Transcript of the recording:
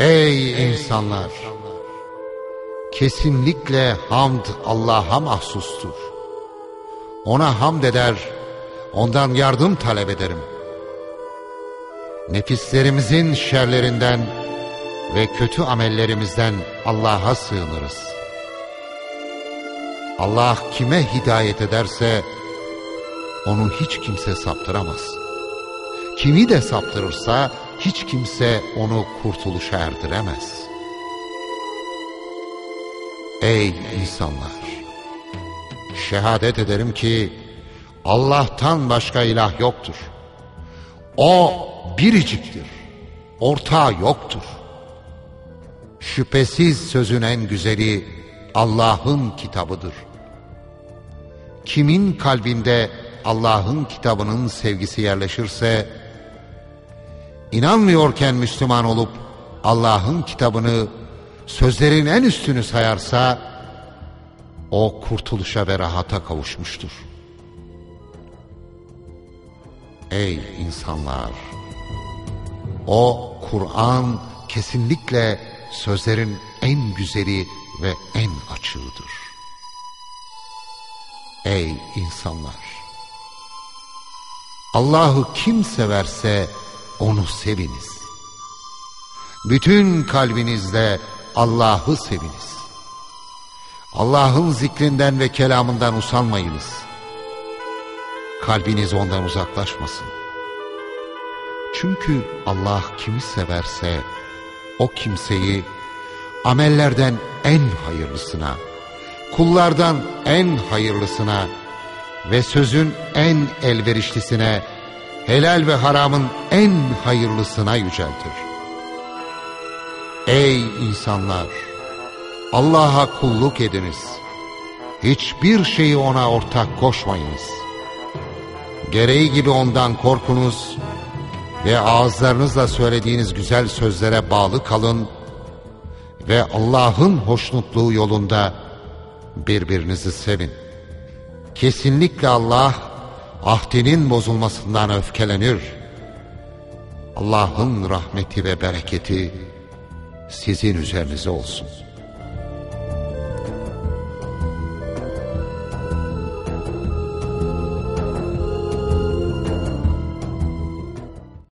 Ey insanlar! Kesinlikle hamd Allah'a mahsustur. Ona hamd eder, ondan yardım talep ederim. Nefislerimizin şerlerinden ve kötü amellerimizden Allah'a sığınırız. Allah kime hidayet ederse onu hiç kimse saptıramaz. Kimi de saptırırsa hiç kimse onu kurtuluşa erdiremez. Ey insanlar! Şehadet ederim ki Allah'tan başka ilah yoktur. O biriciktir. Ortağı yoktur. Şüphesiz sözün en güzeli Allah'ın kitabıdır. Kimin kalbinde Allah'ın kitabının sevgisi yerleşirse, inanmıyorken Müslüman olup Allah'ın kitabını sözlerin en üstünü sayarsa, o kurtuluşa ve rahata kavuşmuştur. Ey insanlar! O Kur'an kesinlikle sözlerin en güzeli ve en açığıdır. Ey insanlar! Allah'ı kim severse onu seviniz. Bütün kalbinizle Allah'ı seviniz. Allah'ın zikrinden ve kelamından usanmayınız. Kalbiniz ondan uzaklaşmasın. Çünkü Allah kimi severse o kimseyi amellerden en hayırlısına, kullardan en hayırlısına ve sözün en elverişlisine, helal ve haramın en hayırlısına yüceltir. Ey insanlar! Allah'a kulluk ediniz. Hiçbir şeyi ona ortak koşmayınız. Gereği gibi ondan korkunuz ve ağızlarınızla söylediğiniz güzel sözlere bağlı kalın ve Allah'ın hoşnutluğu yolunda birbirinizi sevin. Kesinlikle Allah ahdinin bozulmasından öfkelenir. Allah'ın rahmeti ve bereketi sizin üzerinize olsun.''